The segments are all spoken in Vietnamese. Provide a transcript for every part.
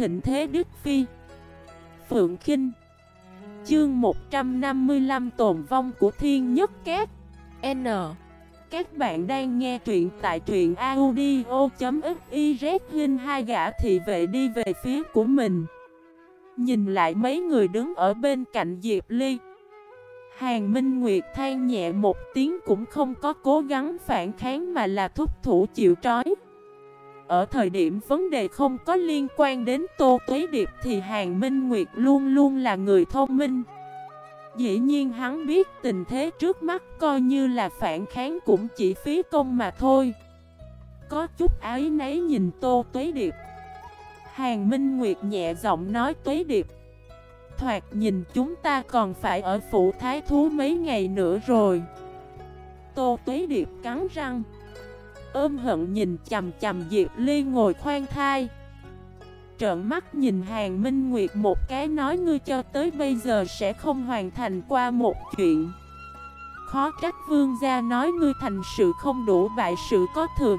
thịnh thế Đức Phi. Phượng Kinh. Chương 155 Tồn vong của Thiên Nhất két N. Các bạn đang nghe truyện tại truyện audio.xyz Hình hai gã thị vệ đi về phía của mình. Nhìn lại mấy người đứng ở bên cạnh Diệp Ly. Hàng Minh Nguyệt than nhẹ một tiếng cũng không có cố gắng phản kháng mà là thúc thủ chịu trói ở thời điểm vấn đề không có liên quan đến Tô Tuế Điệp thì Hàng Minh Nguyệt luôn luôn là người thông minh. Dĩ nhiên hắn biết tình thế trước mắt coi như là phản kháng cũng chỉ phí công mà thôi. Có chút ái nấy nhìn Tô Tuế Điệp. Hàng Minh Nguyệt nhẹ giọng nói, Tuế Điệp. Thoạt nhìn chúng ta còn phải ở phủ thái thú mấy ngày nữa rồi. Tô Tuế Điệp cắn răng. Ôm hận nhìn chầm chầm Diệp Ly ngồi khoan thai. Trợn mắt nhìn Hàng Minh Nguyệt một cái nói, ngươi cho tới bây giờ sẽ không hoàn thành qua một chuyện. Khó trách vương gia nói, ngươi thành sự không đủ, bại sự có thường.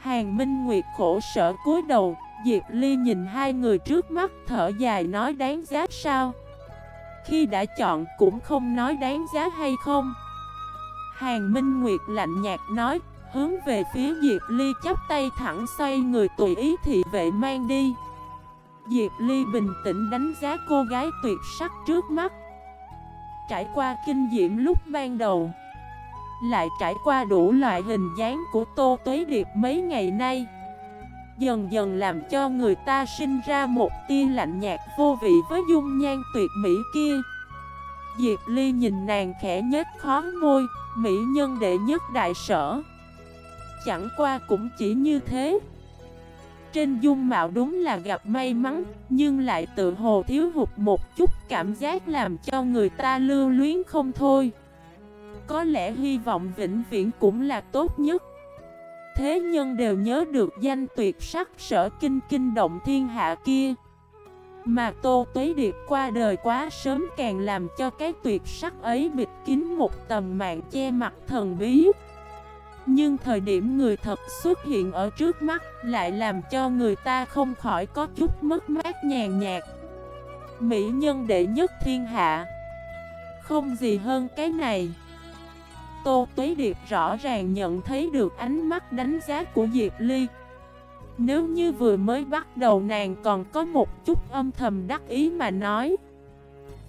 Hàng Minh Nguyệt khổ sở cúi đầu, Diệp Ly nhìn hai người trước mắt thở dài nói, đáng giá sao? Khi đã chọn cũng không nói đáng giá hay không? Hàng Minh Nguyệt lạnh nhạt nói Hướng về phía Diệp Ly chắp tay thẳng xoay người tùy ý thị vệ mang đi. Diệp Ly bình tĩnh đánh giá cô gái tuyệt sắc trước mắt. Trải qua kinh diễm lúc ban đầu, Lại trải qua đủ loại hình dáng của Tô Tuế Điệp mấy ngày nay, Dần dần làm cho người ta sinh ra một tia lạnh nhạt vô vị với dung nhan tuyệt mỹ kia. Diệp Ly nhìn nàng khẽ nhếch khó môi, Mỹ nhân đệ nhất đại sở chẳng qua cũng chỉ như thế. Trên dung mạo đúng là gặp may mắn, Nhưng lại tự hồ thiếu hụt một chút cảm giác làm cho người ta lưu luyến không thôi. Có lẽ hy vọng vĩnh viễn cũng là tốt nhất. Thế nhân đều nhớ được danh tuyệt sắc sở kinh kinh động thiên hạ kia. Mà Tô Tuế Điệp qua đời quá sớm càng làm cho cái tuyệt sắc ấy bịt kín một tầm mạng che mặt thần bí nhưng thời điểm người thật xuất hiện ở trước mắt lại làm cho người ta không khỏi có chút mất mát nhàn nhạt. Mỹ nhân đệ nhất thiên hạ. Không gì hơn cái này. Tô Tuế Điệp rõ ràng nhận thấy được ánh mắt đánh giá của Diệp Ly. Nếu như vừa mới bắt đầu nàng còn có một chút âm thầm đắc ý mà nói.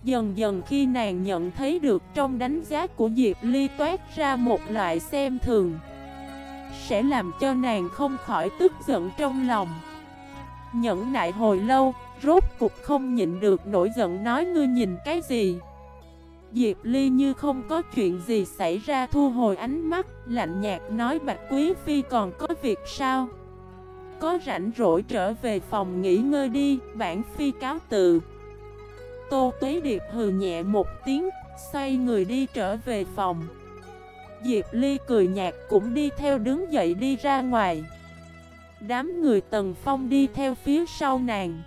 Dần dần khi nàng nhận thấy được trong đánh giá của Diệp Ly toát ra một loại xem thường sẽ làm cho nàng không khỏi tức giận trong lòng. Nhẫn nại hồi lâu, rốt cục không nhịn được nổi giận nói ngươi nhìn cái gì? Diệp Ly như không có chuyện gì xảy ra thu hồi ánh mắt Lạnh nhạt nói Bạch Quý Phi còn có việc sao? Có rảnh rỗi trở về phòng nghỉ ngơi đi Bản Phi cáo từ. Tô Tuế Điệp hừ nhẹ một tiếng Xoay người đi trở về phòng. Diệp Ly cười nhạt cũng đi theo đứng dậy đi ra ngoài. Đám người Tần Phong đi theo phía sau nàng.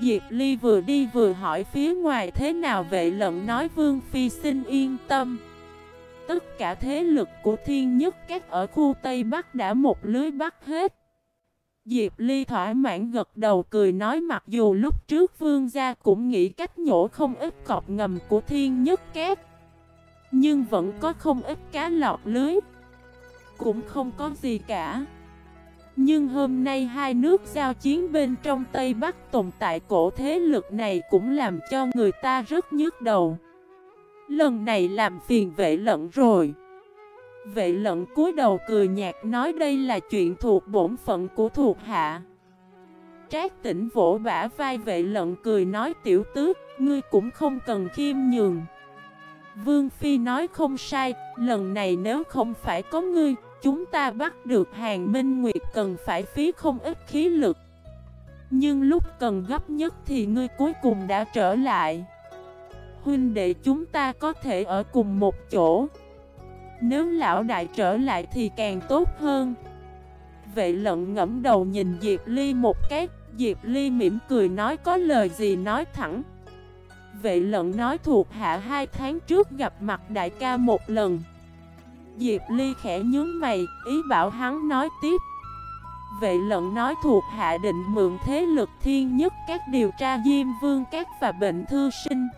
Diệp Ly vừa đi vừa hỏi phía ngoài thế nào vệ lận nói Vương Phi xin yên tâm. Tất cả thế lực của thiên nhất các ở khu Tây Bắc đã một lưới bắt hết. Diệp Ly thỏa mãn gật đầu cười nói mặc dù lúc trước vương gia cũng nghĩ cách nhổ không ít cọp ngầm của thiên nhất két nhưng vẫn có không ít cá lọt lưới. Cũng không có gì cả. Nhưng hôm nay hai nước giao chiến bên trong Tây Bắc tồn tại cổ thế lực này cũng làm cho người ta rất nhức đầu. Lần này làm phiền vệ lận rồi. Vệ lận cúi đầu cười nhạt nói đây là chuyện thuộc bổn phận của thuộc hạ. Trác tỉnh vỗ bả vai vệ lận cười nói tiểu tước Ngươi cũng không cần khiêm nhường. Vương Phi nói không sai, lần này nếu không phải có ngươi, chúng ta bắt được hàng minh nguyệt cần phải phí không ít khí lực. Nhưng lúc cần gấp nhất thì ngươi cuối cùng đã trở lại. Huynh đệ chúng ta có thể ở cùng một chỗ. Nếu lão đại trở lại thì càng tốt hơn. Vệ lận ngẫm đầu nhìn Diệp Ly một cái, Diệp Ly mỉm cười nói có lời gì nói thẳng. Vệ lận nói thuộc hạ hai tháng trước gặp mặt đại ca một lần. Diệp Ly khẽ nhướng mày, ý bảo hắn nói tiếp. Vệ lận nói thuộc hạ định mượn thế lực thiên nhất các điều tra Diêm Vương các và bệnh thư sinh.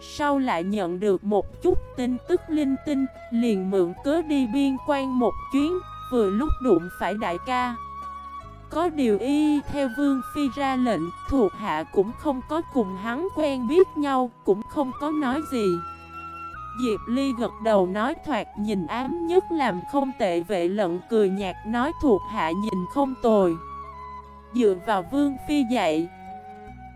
Sau lại nhận được một chút tin tức linh tinh Liền mượn cớ đi biên quan một chuyến Vừa lúc đụng phải đại ca. Có điều y, theo Vương Phi ra lệnh, Thuộc hạ cũng không có cùng hắn quen biết nhau, Cũng không có nói gì. Diệp Ly gật đầu nói thoạt nhìn ám nhất làm không tệ, vệ lận cười nhạt nói thuộc hạ nhìn không tồi. Dựa vào Vương Phi dạy,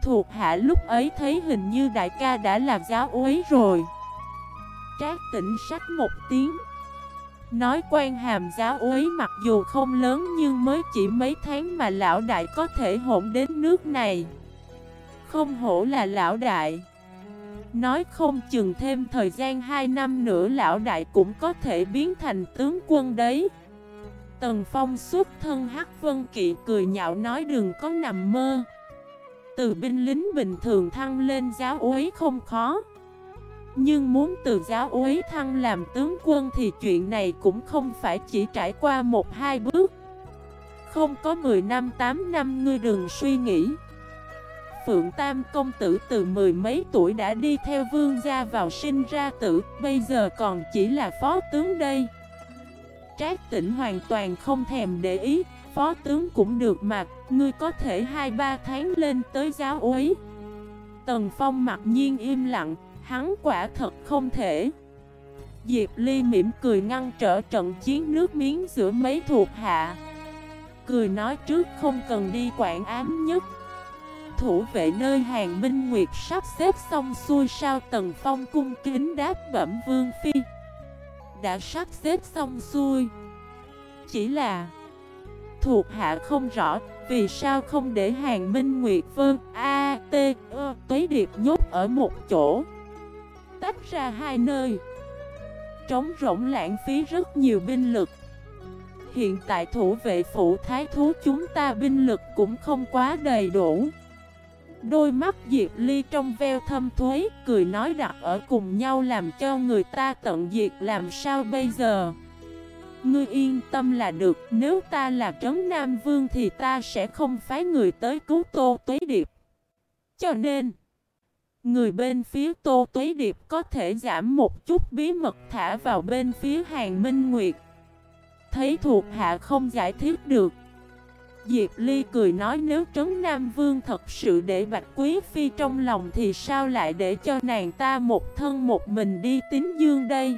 Thuộc hạ lúc ấy thấy hình như đại ca đã làm giáo úy rồi. Trác tỉnh sách một tiếng Nói quan hàm giáo úy mặc dù không lớn nhưng mới chỉ mấy tháng mà lão đại có thể hỗn đến nước này. Không hổ là lão đại. Nói không chừng thêm thời gian 2 năm nữa lão đại cũng có thể biến thành tướng quân đấy. Tần Phong xuất thân Hắc Vân Kỵ cười nhạo nói đừng có nằm mơ. Từ binh lính bình thường thăng lên giáo úy không khó. Nhưng muốn từ giáo úy thăng làm tướng quân thì chuyện này cũng không phải chỉ trải qua một hai bước Không có 10 năm 8 năm ngươi đừng suy nghĩ Phượng Tam công tử từ mười mấy tuổi đã đi theo vương gia vào sinh ra tử, bây giờ còn chỉ là phó tướng đây. Trác tỉnh hoàn toàn không thèm để ý, phó tướng cũng được mặc ngươi có thể 2-3 tháng lên tới giáo úy. Tần Phong mặc nhiên im lặng, hắn quả thật không thể. Diệp Ly mỉm cười ngăn trở trận chiến nước miếng giữa mấy thuộc hạ. Cười nói trước không cần đi quản ám nhất thủ vệ nơi hàng minh nguyệt sắp xếp xong xuôi sao tần phong cung kính đáp bẩm vương phi Đã sắp xếp xong xuôi Chỉ là Thuộc hạ không rõ Vì sao không để hàng minh nguyệt vương A, T, tuế điệp nhốt ở một chỗ ra hai nơi Trống rỗng lãng phí rất nhiều binh lực Hiện tại thủ vệ phụ thái thú chúng ta binh lực cũng không quá đầy đủ Đôi mắt Diệp Ly trong veo thâm thuế, cười nói đặt ở cùng nhau làm cho người ta tận diệt làm sao bây giờ. Ngươi yên tâm là được, nếu ta là Trấn Nam Vương thì ta sẽ không phái người tới cứu Tô Tuế Điệp. Cho nên, người bên phía Tô Tuế Điệp có thể giảm một chút bí mật thả vào bên phía Hàng Minh Nguyệt. Thấy thuộc hạ không giải thích được, Diệp Ly cười nói nếu Trấn Nam Vương thật sự để Bạch Quý Phi trong lòng thì sao lại để cho nàng ta một thân một mình đi tín dương đây?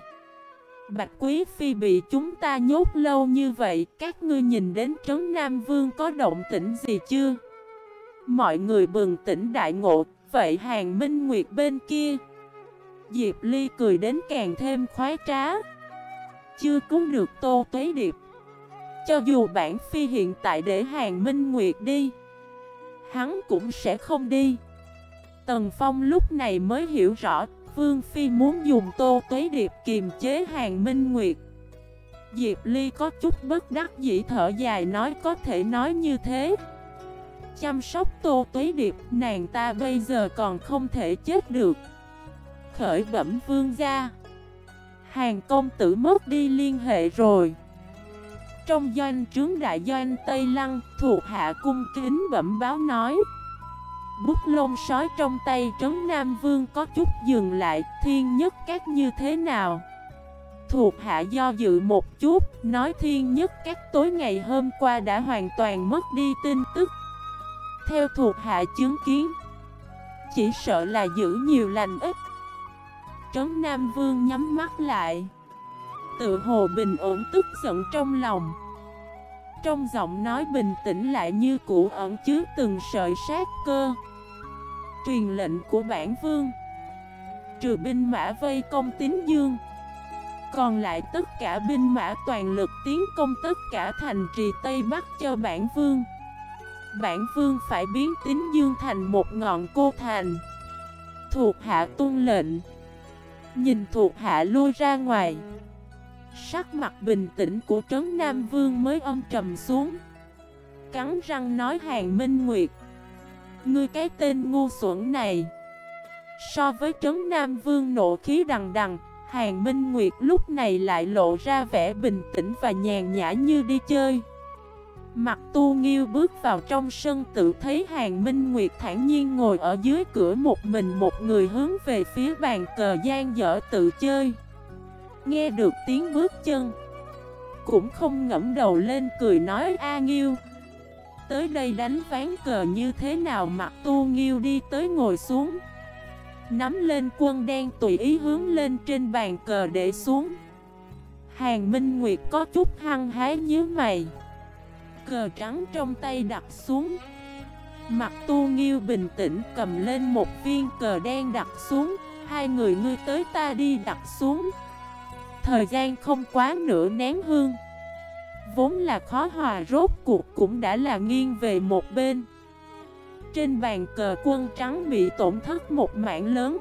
Bạch Quý Phi bị chúng ta nhốt lâu như vậy, các ngươi nhìn đến Trấn Nam Vương có động tĩnh gì chưa? Mọi người bừng tỉnh đại ngộ, vậy hàng minh nguyệt bên kia. Diệp Ly cười đến càng thêm khoái trá. Chưa cứu được Tô Tuế Điệp. Cho dù bản phi hiện tại để hàng minh nguyệt đi, Hắn cũng sẽ không đi Tần Phong lúc này mới hiểu rõ Vương Phi muốn dùng tô tuế điệp kiềm chế hàng minh nguyệt Diệp Ly có chút bất đắc dĩ thở dài nói có thể nói như thế Chăm sóc tô tuế điệp nàng ta bây giờ còn không thể chết được. Khởi bẩm vương gia. Hàng công tử mất đi liên hệ rồi. Trong doanh trướng đại doanh Tây Lăng, thuộc hạ cung kính bẩm báo nói Bút lông sói trong tay trấn Nam Vương có chút dừng lại, thiên nhất các như thế nào? Thuộc hạ do dự một chút, nói thiên nhất các tối ngày hôm qua đã hoàn toàn mất đi tin tức theo thuộc hạ chứng kiến. Chỉ sợ là giữ nhiều lành ít. Trấn Nam Vương nhắm mắt lại. Tự hồ bình ổn tức giận trong lòng. Trong giọng nói bình tĩnh lại như cũ ẩn chứa từng sợi sát cơ. Truyền lệnh của bản vương. Trừ binh mã vây công tín dương. Còn lại tất cả binh mã toàn lực tiến công tất cả thành trì Tây Bắc cho bản vương. Bản vương phải biến tín dương thành một ngọn cô thành. Thuộc hạ tuân lệnh. Nhìn thuộc hạ lui ra ngoài. Sắc mặt bình tĩnh của Trấn Nam Vương mới âm trầm xuống. Cắn răng nói hàng Minh Nguyệt. Ngươi cái tên ngu xuẩn này. So với Trấn Nam Vương nộ khí đằng đằng, Hàng Minh Nguyệt lúc này lại lộ ra vẻ bình tĩnh và nhàn nhã như đi chơi. Mặt tu nghiêu bước vào trong sân tự thấy Hàng Minh Nguyệt thản nhiên ngồi ở dưới cửa một mình một người hướng về phía bàn cờ gian dở tự chơi. Nghe được tiếng bước chân, Cũng không ngẫm đầu lên cười nói, A Nghiêu, Tới đây đánh ván cờ như thế nào? Mặt tu nghiêu đi tới ngồi xuống, Nắm lên quân đen tùy ý hướng lên trên bàn cờ để xuống. Hàng Minh Nguyệt có chút hăng hái nhíu mày. Cờ trắng trong tay đặt xuống. Mặt tu nghiêu bình tĩnh cầm lên một viên cờ đen đặt xuống. Hai người ngươi tới ta đi đặt xuống. Thời gian không quá nửa nén hương. Vốn là khó hòa rốt cuộc cũng đã là nghiêng về một bên. Trên bàn cờ quân trắng bị tổn thất một mảng lớn.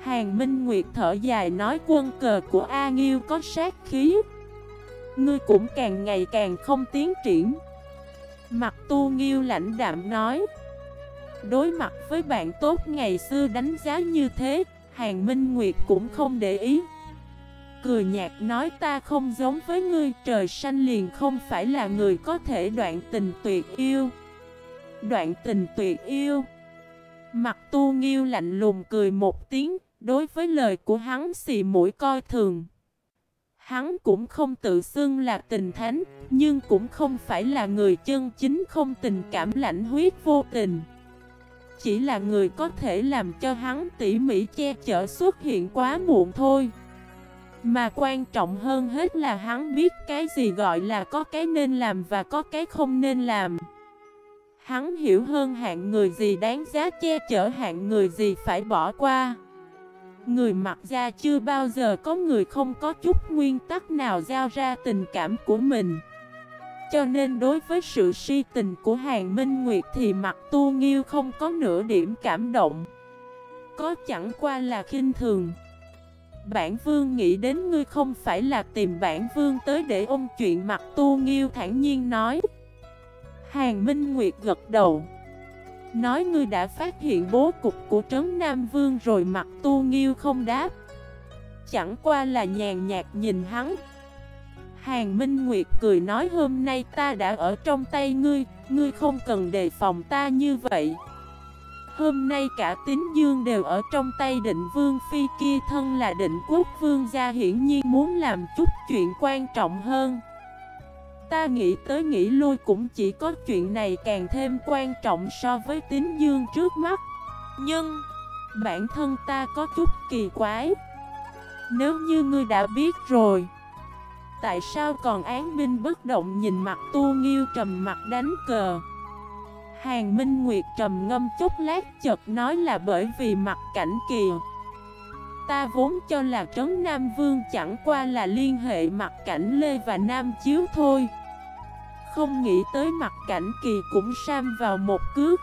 Hàng Minh Nguyệt thở dài nói quân cờ của A Nghiêu có sát khí. Ngươi cũng càng ngày càng không tiến triển. Mặt tu Nghiêu lãnh đạm nói, Đối mặt với bạn tốt ngày xưa đánh giá như thế, Hàng Minh Nguyệt cũng không để ý. Cười nhạt nói, ta không giống với ngươi, Trời xanh liền không phải là người có thể đoạn tình tuyệt yêu. Đoạn tình tuyệt yêu. Mặt tu nghiêu lạnh lùng cười một tiếng, Đối với lời của hắn xì mũi coi thường. Hắn cũng không tự xưng là tình thánh, Nhưng cũng không phải là người chân chính không tình cảm lãnh huyết vô tình. Chỉ là người có thể làm cho hắn tỉ mỉ che chở xuất hiện quá muộn thôi. Mà quan trọng hơn hết là hắn biết cái gì gọi là có cái nên làm và có cái không nên làm. Hắn hiểu hơn hạng người gì đáng giá che chở hạng người gì phải bỏ qua. Người mặc ra chưa bao giờ có người không có chút nguyên tắc nào giao ra tình cảm của mình. Cho nên đối với sự si tình của Hàng Minh Nguyệt thì mặt tu nghiêu không có nửa điểm cảm động. Có chẳng qua là khinh thường. Bản vương nghĩ đến ngươi không phải là tìm bản vương tới để ôm chuyện, mặt tu nghiêu thản nhiên nói. Hàng Minh Nguyệt gật đầu. Nói ngươi đã phát hiện bố cục của Trấn Nam Vương rồi mặt tu nghiêu không đáp. Chẳng qua là nhàn nhạt nhìn hắn. Hàng Minh Nguyệt cười nói hôm nay ta đã ở trong tay ngươi Ngươi không cần đề phòng ta như vậy. Hôm nay cả tín dương đều ở trong tay định vương phi kia thân là định quốc vương gia hiển nhiên muốn làm chút chuyện quan trọng hơn. Ta nghĩ tới nghĩ lui cũng chỉ có chuyện này càng thêm quan trọng so với tín dương trước mắt. Nhưng, Bản thân ta có chút kỳ quái. Nếu như ngươi đã biết rồi, Tại sao còn án binh bất động nhìn mặt tu nghiêu trầm mặt đánh cờ? Hàng Minh Nguyệt trầm ngâm chút lát chợt nói là bởi vì mặt cảnh kìa. Ta vốn cho là Trấn Nam Vương chẳng qua là liên hệ mặt cảnh Lê và Nam Chiếu thôi không nghĩ tới mặt cảnh kỳ cũng sam vào một cước.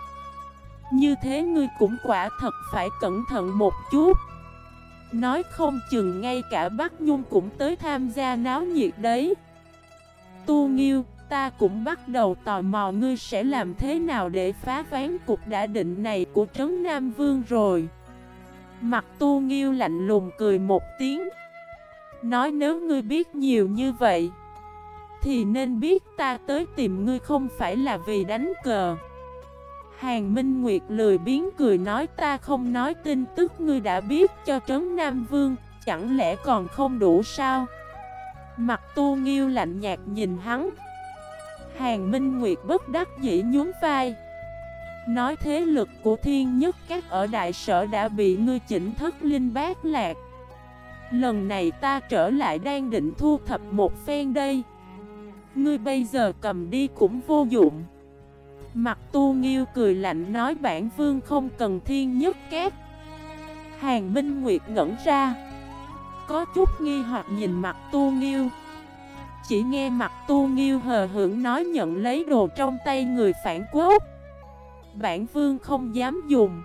Như thế ngươi cũng quả thật phải cẩn thận một chút. Nói không chừng ngay cả Bắc Nhung cũng tới tham gia náo nhiệt đấy. Tu Nghiêu, ta cũng bắt đầu tò mò ngươi sẽ làm thế nào để phá ván cuộc đã định này của Trấn Nam Vương rồi. Mặt Tu Nghiêu lạnh lùng cười một tiếng. Nói nếu ngươi biết nhiều như vậy thì nên biết ta tới tìm ngươi không phải là vì đánh cờ. Hàng Minh Nguyệt lười biến cười nói ta không nói tin tức ngươi đã biết cho Trấn Nam Vương, Chẳng lẽ còn không đủ sao? Mặt tu nghiêu lạnh nhạt nhìn hắn. Hàng Minh Nguyệt bất đắc dĩ nhún vai. Nói thế lực của thiên nhất các ở đại sở đã bị ngươi chỉnh thất linh bát lạc. Lần này ta trở lại đang định thu thập một phen đây. Ngươi bây giờ cầm đi cũng vô dụng. Mặt tu nghiêu cười lạnh nói bản vương không cần thiên nhất kép. Hàng Minh Nguyệt ngẩn ra. Có chút nghi hoặc nhìn mặt tu nghiêu. Chỉ nghe mặt tu nghiêu hờ hưởng nói nhận lấy đồ trong tay người phản quốc. Bản vương không dám dùng.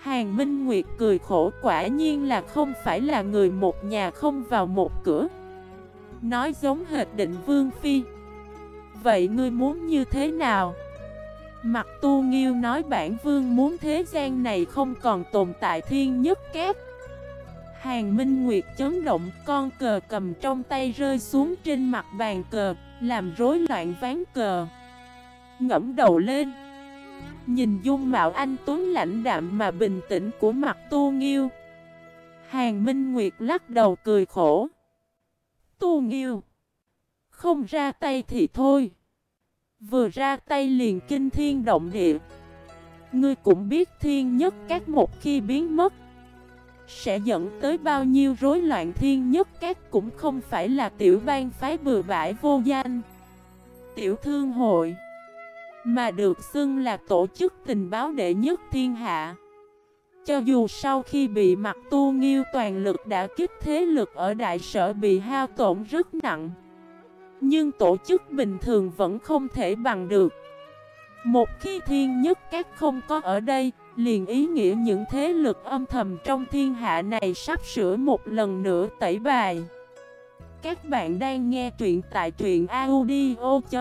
Hàng Minh Nguyệt cười khổ quả nhiên là không phải là người một nhà không vào một cửa. Nói giống hệt định vương phi. Vậy ngươi muốn như thế nào? Mặt tu nghiêu nói bản vương muốn thế gian này không còn tồn tại thiên nhất kép. Hàng Minh Nguyệt chấn động, con cờ cầm trong tay rơi xuống trên mặt bàn cờ, Làm rối loạn ván cờ. Ngẫm đầu lên. Nhìn dung mạo anh Tuấn lãnh đạm mà bình tĩnh của mặt tu nghiêu. Hàng Minh Nguyệt lắc đầu cười khổ. Tu nghiêu Không ra tay thì thôi. Vừa ra tay liền kinh thiên động địa. Ngươi cũng biết thiên nhất các một khi biến mất, Sẽ dẫn tới bao nhiêu rối loạn. Thiên nhất các cũng không phải là tiểu bang phái bừa bãi vô danh, Tiểu thương hội, Mà được xưng là tổ chức tình báo đệ nhất thiên hạ. Cho dù sau khi bị mặt tu nghiêu toàn lực đã kích thế lực ở đại sở bị hao tổn rất nặng. Nhưng tổ chức bình thường vẫn không thể bằng được. Một khi thiên nhất các không có ở đây, liền ý nghĩa những thế lực âm thầm trong thiên hạ này sắp sửa một lần nữa tẩy bài. Các bạn đang nghe truyện tại truyện audio.fif